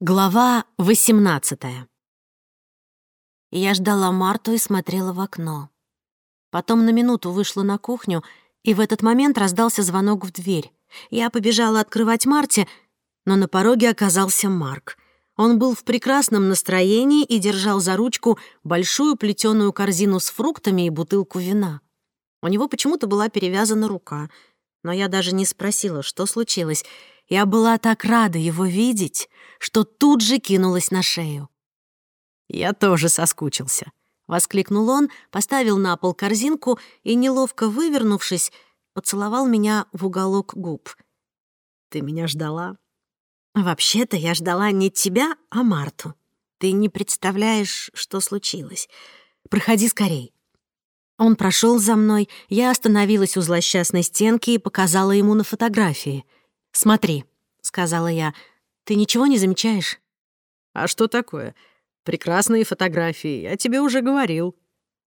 Глава 18 Я ждала Марту и смотрела в окно. Потом на минуту вышла на кухню, и в этот момент раздался звонок в дверь. Я побежала открывать Марте, но на пороге оказался Марк. Он был в прекрасном настроении и держал за ручку большую плетеную корзину с фруктами и бутылку вина. У него почему-то была перевязана рука, но я даже не спросила, что случилось — я была так рада его видеть, что тут же кинулась на шею. «Я тоже соскучился», — воскликнул он, поставил на пол корзинку и, неловко вывернувшись, поцеловал меня в уголок губ. «Ты меня ждала?» «Вообще-то я ждала не тебя, а Марту. Ты не представляешь, что случилось. Проходи скорей». Он прошел за мной, я остановилась у злосчастной стенки и показала ему на фотографии — «Смотри», — сказала я, — «ты ничего не замечаешь?» «А что такое? Прекрасные фотографии, я тебе уже говорил».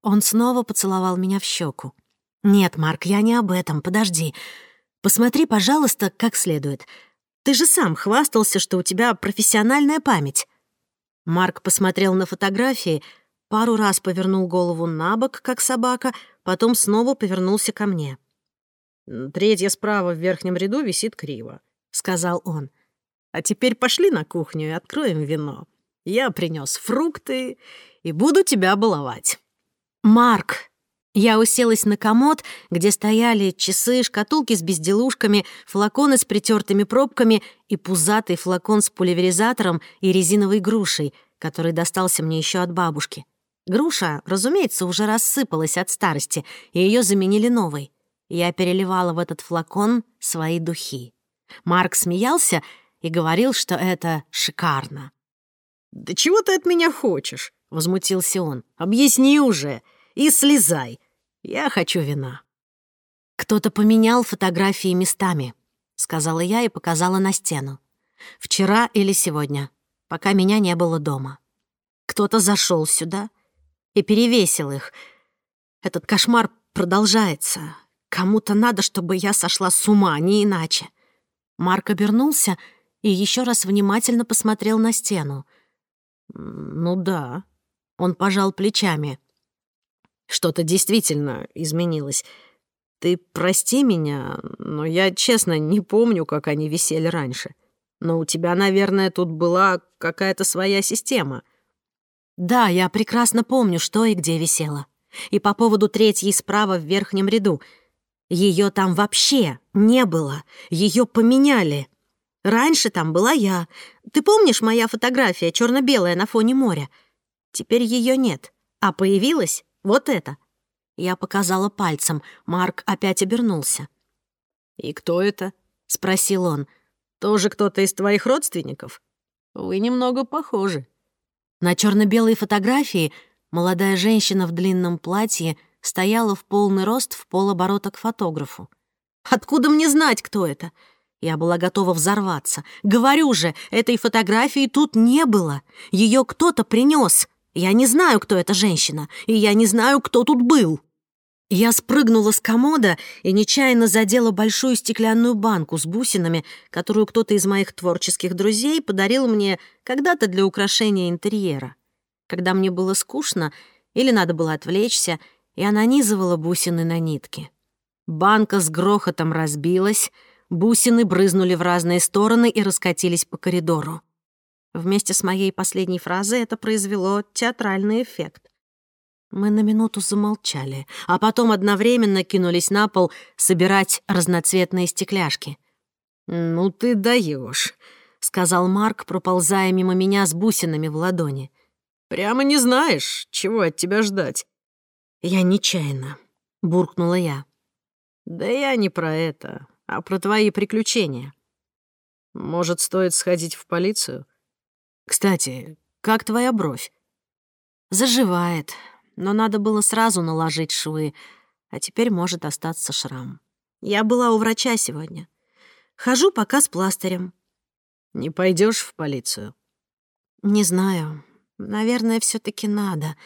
Он снова поцеловал меня в щеку. «Нет, Марк, я не об этом, подожди. Посмотри, пожалуйста, как следует. Ты же сам хвастался, что у тебя профессиональная память». Марк посмотрел на фотографии, пару раз повернул голову на бок, как собака, потом снова повернулся ко мне. Третья справа в верхнем ряду висит криво», — сказал он. «А теперь пошли на кухню и откроем вино. Я принес фрукты и буду тебя баловать». «Марк!» Я уселась на комод, где стояли часы, шкатулки с безделушками, флаконы с притертыми пробками и пузатый флакон с пульверизатором и резиновой грушей, который достался мне еще от бабушки. Груша, разумеется, уже рассыпалась от старости, и ее заменили новой. Я переливала в этот флакон свои духи. Марк смеялся и говорил, что это шикарно. «Да чего ты от меня хочешь?» — возмутился он. «Объясни уже и слезай. Я хочу вина». «Кто-то поменял фотографии местами», — сказала я и показала на стену. «Вчера или сегодня, пока меня не было дома. Кто-то зашел сюда и перевесил их. Этот кошмар продолжается. Кому-то надо, чтобы я сошла с ума, не иначе. Марк обернулся и еще раз внимательно посмотрел на стену. «Ну да», — он пожал плечами. «Что-то действительно изменилось. Ты прости меня, но я, честно, не помню, как они висели раньше. Но у тебя, наверное, тут была какая-то своя система». «Да, я прекрасно помню, что и где висело. И по поводу третьей справа в верхнем ряду — ее там вообще не было. Ее поменяли. Раньше там была я. Ты помнишь моя фотография, черно-белая на фоне моря? Теперь ее нет. А появилась вот это. Я показала пальцем. Марк опять обернулся. «И кто это?» — спросил он. «Тоже кто-то из твоих родственников? Вы немного похожи». На черно белой фотографии молодая женщина в длинном платье — стояла в полный рост в полоборота к фотографу. «Откуда мне знать, кто это?» Я была готова взорваться. «Говорю же, этой фотографии тут не было. Ее кто-то принес. Я не знаю, кто эта женщина, и я не знаю, кто тут был». Я спрыгнула с комода и нечаянно задела большую стеклянную банку с бусинами, которую кто-то из моих творческих друзей подарил мне когда-то для украшения интерьера. Когда мне было скучно или надо было отвлечься, я нанизывала бусины на нитки. Банка с грохотом разбилась, бусины брызнули в разные стороны и раскатились по коридору. Вместе с моей последней фразой это произвело театральный эффект. Мы на минуту замолчали, а потом одновременно кинулись на пол собирать разноцветные стекляшки. «Ну ты даешь», — сказал Марк, проползая мимо меня с бусинами в ладони. «Прямо не знаешь, чего от тебя ждать. «Я нечаянно», — буркнула я. «Да я не про это, а про твои приключения. Может, стоит сходить в полицию? Кстати, как твоя бровь?» «Заживает, но надо было сразу наложить швы, а теперь может остаться шрам. Я была у врача сегодня. Хожу пока с пластырем». «Не пойдешь в полицию?» «Не знаю. Наверное, все таки надо»,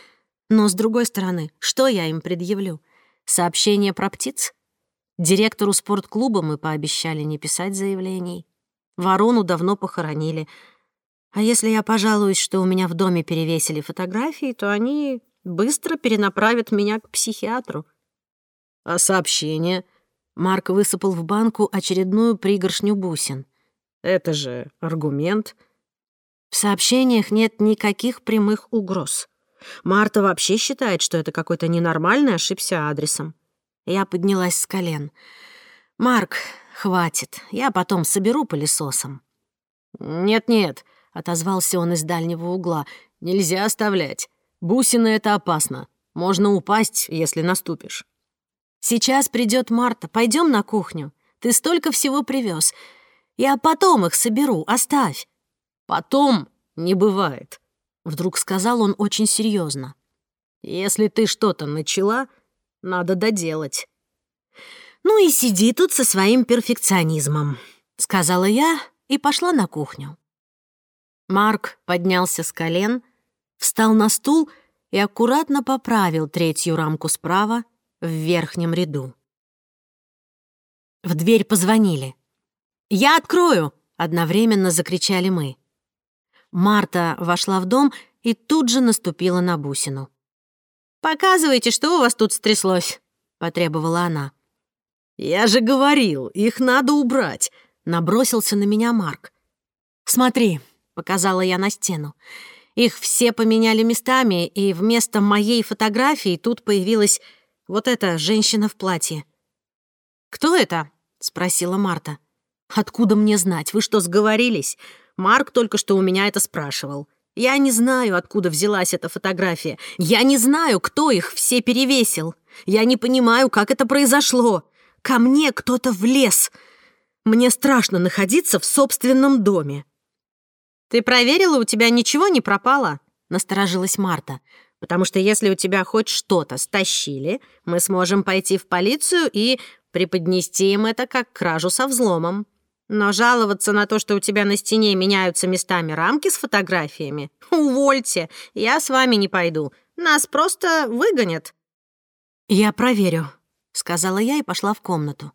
но с другой стороны, что я им предъявлю? Сообщение про птиц? Директору спортклуба мы пообещали не писать заявлений. Ворону давно похоронили. А если я пожалуюсь, что у меня в доме перевесили фотографии, то они быстро перенаправят меня к психиатру. А сообщение? Марк высыпал в банку очередную пригоршню бусин. Это же аргумент. В сообщениях нет никаких прямых угроз. Марта вообще считает, что это какой-то ненормальный, ошибся адресом. Я поднялась с колен. «Марк, хватит, я потом соберу пылесосом». «Нет-нет», — отозвался он из дальнего угла, — «нельзя оставлять. Бусины — это опасно. Можно упасть, если наступишь». «Сейчас придет Марта, пойдем на кухню. Ты столько всего привез. Я потом их соберу, оставь». «Потом не бывает», Вдруг сказал он очень серьезно. «Если ты что-то начала, надо доделать». «Ну и сиди тут со своим перфекционизмом», — сказала я и пошла на кухню. Марк поднялся с колен, встал на стул и аккуратно поправил третью рамку справа в верхнем ряду. В дверь позвонили. «Я открою!» — одновременно закричали мы. Марта вошла в дом и тут же наступила на бусину. «Показывайте, что у вас тут стряслось», — потребовала она. «Я же говорил, их надо убрать», — набросился на меня Марк. «Смотри», — показала я на стену. «Их все поменяли местами, и вместо моей фотографии тут появилась вот эта женщина в платье». «Кто это?» — спросила Марта. «Откуда мне знать? Вы что, сговорились? Марк только что у меня это спрашивал. Я не знаю, откуда взялась эта фотография. Я не знаю, кто их все перевесил. Я не понимаю, как это произошло. Ко мне кто-то влез. Мне страшно находиться в собственном доме». «Ты проверила, у тебя ничего не пропало?» — насторожилась Марта. «Потому что если у тебя хоть что-то стащили, мы сможем пойти в полицию и преподнести им это как кражу со взломом». Но жаловаться на то, что у тебя на стене меняются местами рамки с фотографиями? Увольте, я с вами не пойду. Нас просто выгонят». «Я проверю», — сказала я и пошла в комнату.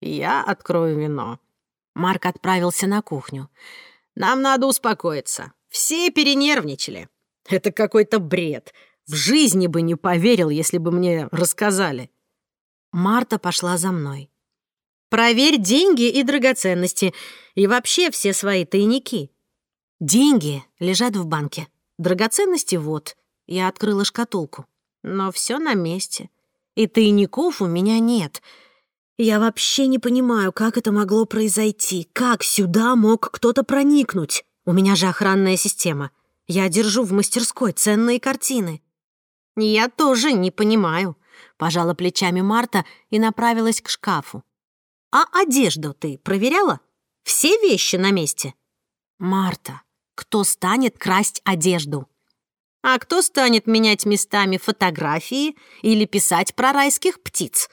«Я открою вино». Марк отправился на кухню. «Нам надо успокоиться. Все перенервничали. Это какой-то бред. В жизни бы не поверил, если бы мне рассказали». Марта пошла за мной. Проверь деньги и драгоценности, и вообще все свои тайники. Деньги лежат в банке. Драгоценности вот. Я открыла шкатулку. Но все на месте. И тайников у меня нет. Я вообще не понимаю, как это могло произойти. Как сюда мог кто-то проникнуть? У меня же охранная система. Я держу в мастерской ценные картины. Я тоже не понимаю. Пожала плечами Марта и направилась к шкафу. А одежду ты проверяла? Все вещи на месте? Марта, кто станет красть одежду? А кто станет менять местами фотографии или писать про райских птиц?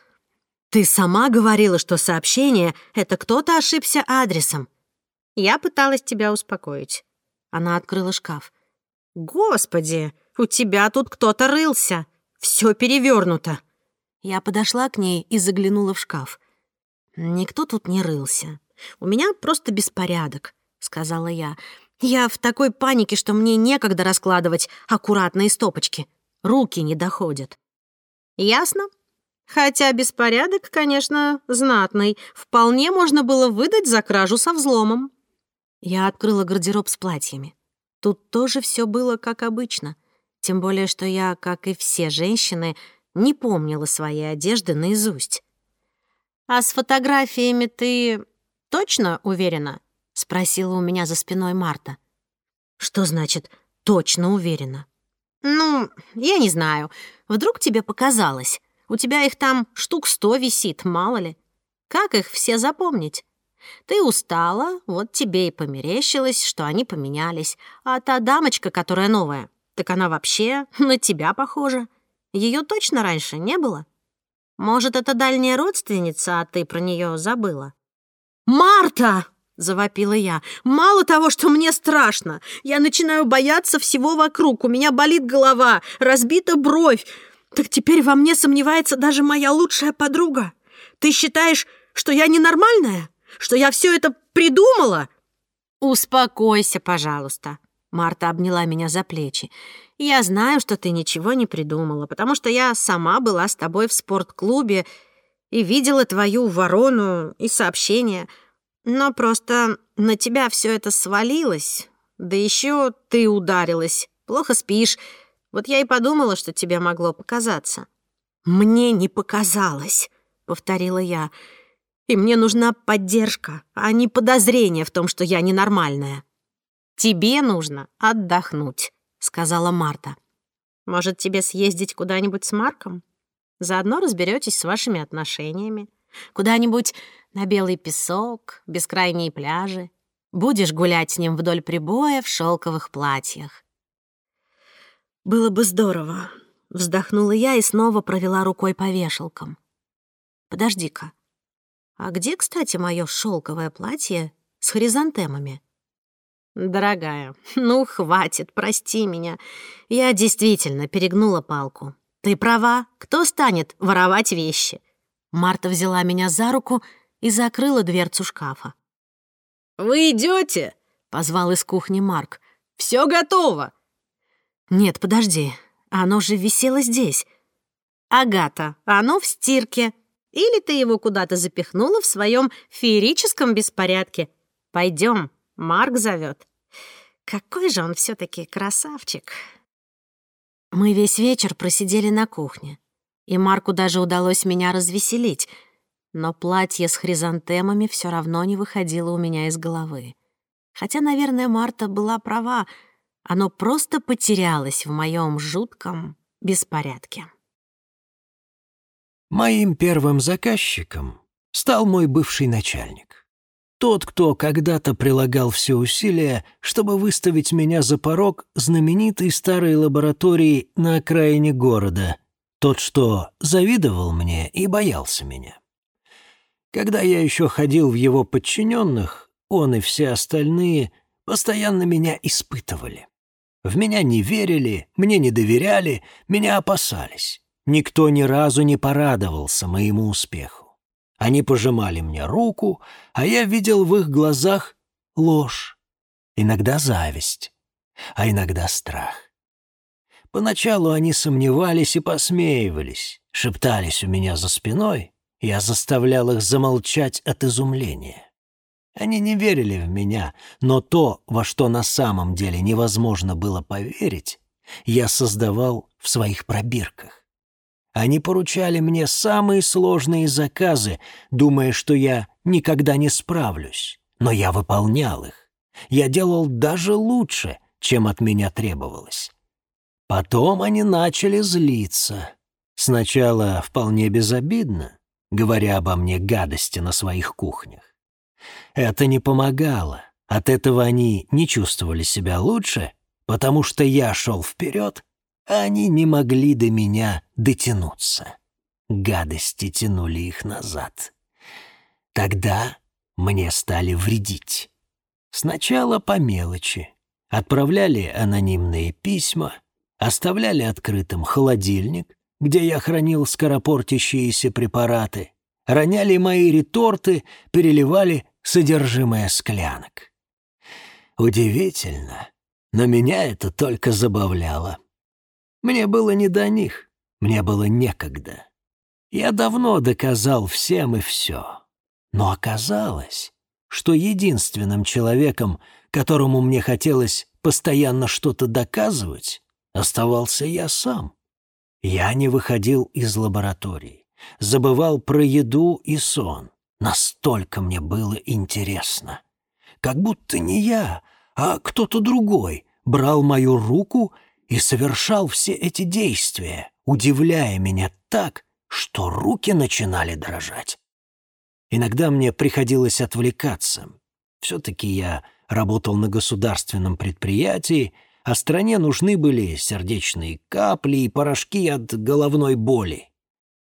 Ты сама говорила, что сообщение — это кто-то ошибся адресом. Я пыталась тебя успокоить. Она открыла шкаф. Господи, у тебя тут кто-то рылся. Все перевернуто. Я подошла к ней и заглянула в шкаф. Никто тут не рылся. У меня просто беспорядок», — сказала я. «Я в такой панике, что мне некогда раскладывать аккуратные стопочки. Руки не доходят». «Ясно. Хотя беспорядок, конечно, знатный. Вполне можно было выдать за кражу со взломом». Я открыла гардероб с платьями. Тут тоже все было как обычно. Тем более, что я, как и все женщины, не помнила своей одежды наизусть. «А с фотографиями ты точно уверена?» — спросила у меня за спиной Марта. «Что значит «точно уверена»?» «Ну, я не знаю. Вдруг тебе показалось. У тебя их там штук сто висит, мало ли. Как их все запомнить? Ты устала, вот тебе и померещилось, что они поменялись. А та дамочка, которая новая, так она вообще на тебя похожа. Ее точно раньше не было?» Может, это дальняя родственница, а ты про нее забыла?» «Марта!» — завопила я. «Мало того, что мне страшно, я начинаю бояться всего вокруг. У меня болит голова, разбита бровь. Так теперь во мне сомневается даже моя лучшая подруга. Ты считаешь, что я ненормальная? Что я все это придумала?» «Успокойся, пожалуйста». Марта обняла меня за плечи. Я знаю, что ты ничего не придумала, потому что я сама была с тобой в спортклубе и видела твою ворону и сообщение. Но просто на тебя все это свалилось. Да еще ты ударилась, плохо спишь. Вот я и подумала, что тебе могло показаться. «Мне не показалось», — повторила я. «И мне нужна поддержка, а не подозрение в том, что я ненормальная. Тебе нужно отдохнуть» сказала Марта. «Может, тебе съездить куда-нибудь с Марком? Заодно разберетесь с вашими отношениями. Куда-нибудь на белый песок, бескрайние пляжи. Будешь гулять с ним вдоль прибоя в шелковых платьях». «Было бы здорово», — вздохнула я и снова провела рукой по вешалкам. «Подожди-ка, а где, кстати, мое шелковое платье с хризантемами?» «Дорогая, ну хватит, прости меня. Я действительно перегнула палку. Ты права, кто станет воровать вещи?» Марта взяла меня за руку и закрыла дверцу шкафа. «Вы идете? позвал из кухни Марк. «Все готово!» «Нет, подожди, оно же висело здесь». «Агата, оно в стирке. Или ты его куда-то запихнула в своем феерическом беспорядке. Пойдем, Марк зовет. Какой же он все-таки красавчик. Мы весь вечер просидели на кухне, и Марку даже удалось меня развеселить, но платье с хризантемами все равно не выходило у меня из головы. Хотя, наверное, Марта была права, оно просто потерялось в моем жутком беспорядке. Моим первым заказчиком стал мой бывший начальник. Тот, кто когда-то прилагал все усилия, чтобы выставить меня за порог знаменитой старой лаборатории на окраине города. Тот, что завидовал мне и боялся меня. Когда я еще ходил в его подчиненных, он и все остальные постоянно меня испытывали. В меня не верили, мне не доверяли, меня опасались. Никто ни разу не порадовался моему успеху. Они пожимали мне руку, а я видел в их глазах ложь, иногда зависть, а иногда страх. Поначалу они сомневались и посмеивались, шептались у меня за спиной, я заставлял их замолчать от изумления. Они не верили в меня, но то, во что на самом деле невозможно было поверить, я создавал в своих пробирках. Они поручали мне самые сложные заказы, думая, что я никогда не справлюсь. Но я выполнял их. Я делал даже лучше, чем от меня требовалось. Потом они начали злиться. Сначала вполне безобидно, говоря обо мне гадости на своих кухнях. Это не помогало. От этого они не чувствовали себя лучше, потому что я шел вперед, они не могли до меня дотянуться. Гадости тянули их назад. Тогда мне стали вредить. Сначала по мелочи. Отправляли анонимные письма, оставляли открытым холодильник, где я хранил скоропортящиеся препараты, роняли мои реторты, переливали содержимое склянок. Удивительно, но меня это только забавляло. Мне было не до них, мне было некогда. Я давно доказал всем и все. Но оказалось, что единственным человеком, которому мне хотелось постоянно что-то доказывать, оставался я сам. Я не выходил из лаборатории, забывал про еду и сон. Настолько мне было интересно. Как будто не я, а кто-то другой брал мою руку и совершал все эти действия, удивляя меня так, что руки начинали дрожать. Иногда мне приходилось отвлекаться. Все-таки я работал на государственном предприятии, а стране нужны были сердечные капли и порошки от головной боли.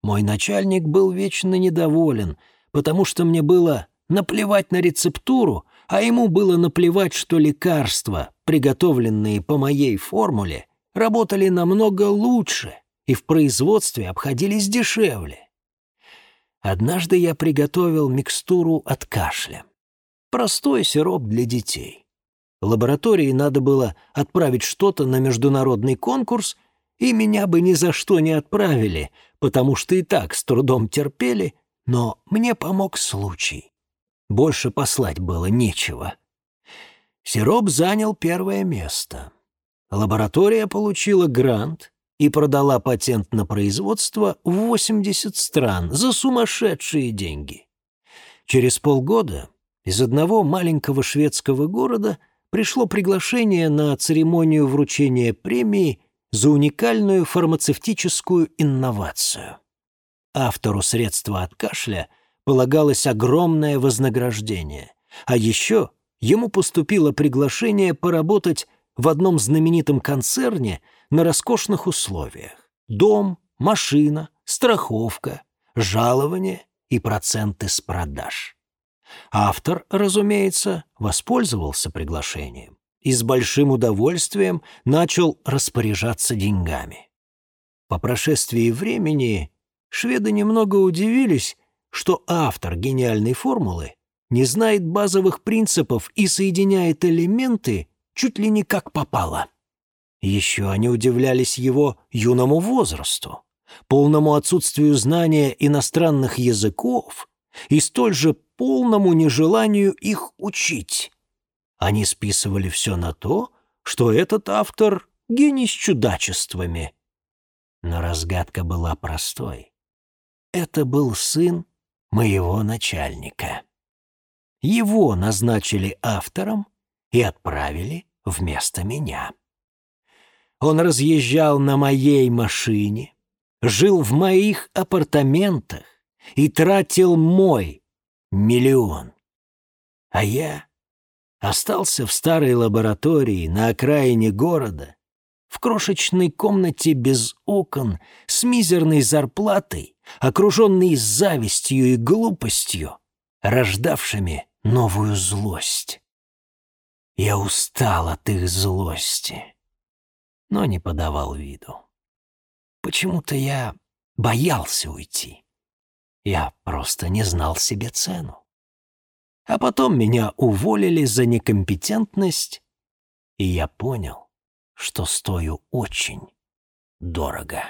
Мой начальник был вечно недоволен, потому что мне было наплевать на рецептуру, а ему было наплевать, что лекарства, приготовленные по моей формуле, работали намного лучше и в производстве обходились дешевле. Однажды я приготовил микстуру от кашля. Простой сироп для детей. Лаборатории надо было отправить что-то на международный конкурс, и меня бы ни за что не отправили, потому что и так с трудом терпели, но мне помог случай. Больше послать было нечего. Сироп занял первое место. Лаборатория получила грант и продала патент на производство в 80 стран за сумасшедшие деньги. Через полгода из одного маленького шведского города пришло приглашение на церемонию вручения премии за уникальную фармацевтическую инновацию. Автору средства от кашля полагалось огромное вознаграждение. А еще ему поступило приглашение поработать в одном знаменитом концерне на роскошных условиях. Дом, машина, страховка, жалование и проценты с продаж. Автор, разумеется, воспользовался приглашением и с большим удовольствием начал распоряжаться деньгами. По прошествии времени шведы немного удивились, что автор гениальной формулы не знает базовых принципов и соединяет элементы чуть ли не как попало. Еще они удивлялись его юному возрасту, полному отсутствию знания иностранных языков и столь же полному нежеланию их учить. Они списывали все на то, что этот автор — гений с чудачествами. Но разгадка была простой. Это был сын моего начальника. Его назначили автором и отправили вместо меня. Он разъезжал на моей машине, жил в моих апартаментах и тратил мой миллион. А я остался в старой лаборатории на окраине города, в крошечной комнате без окон, с мизерной зарплатой окруженный завистью и глупостью, рождавшими новую злость. Я устал от их злости, но не подавал виду. Почему-то я боялся уйти. Я просто не знал себе цену. А потом меня уволили за некомпетентность, и я понял, что стою очень дорого.